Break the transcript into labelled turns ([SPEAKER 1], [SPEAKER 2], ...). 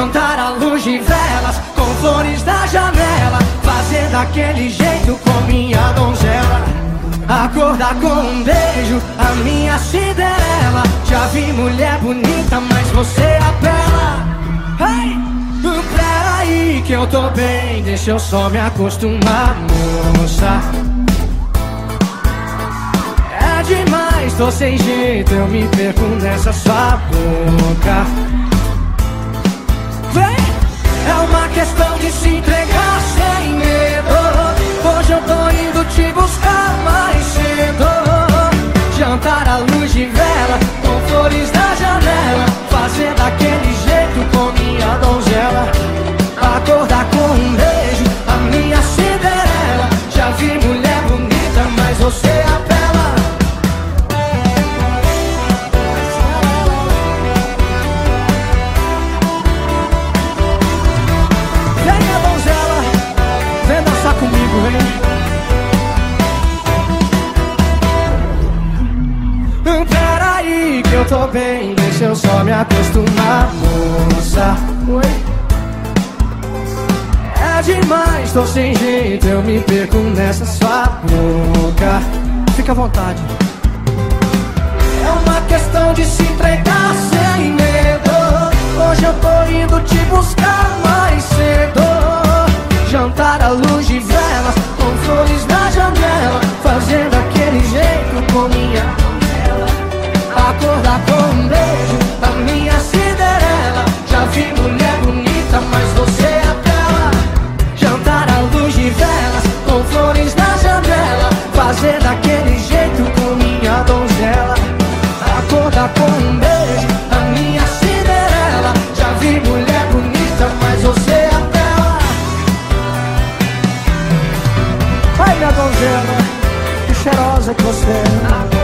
[SPEAKER 1] Jantar à luz de velas, com flores na janela Fazer daquele jeito com minha donzela. Acordar com um beijo, a minha Cinderela. Já vi mulher bonita, mas você apela. Hey! Peraí que eu tô bem, deixa eu só me acostumar, moça. É demais, tô sem jeito, eu me perco nessa sua boca cedo Jantar à luz de vela, com flores na janela Fazer daquele eu tô bem, deixa eu só me acostumar, moça. Oi? É demais, tô sem jeito, eu me perco nessa sua boca. Fica à vontade. É uma questão de se entregar sem medo. Hoje eu tô indo te buscar mais cedo. Jantar à luz de velas, com flores na janela Fazendo aquele jeito com minha Acordar com um beijo da minha Cinderela. Já vi mulher bonita, mas você apela Jantar à luz de velas, com flores na janela. Fazer daquele jeito com minha donzela. Acordar com um beijo da minha Cinderela. Já vi mulher bonita, mas você apela Ai minha donzela, que cheirosa que você é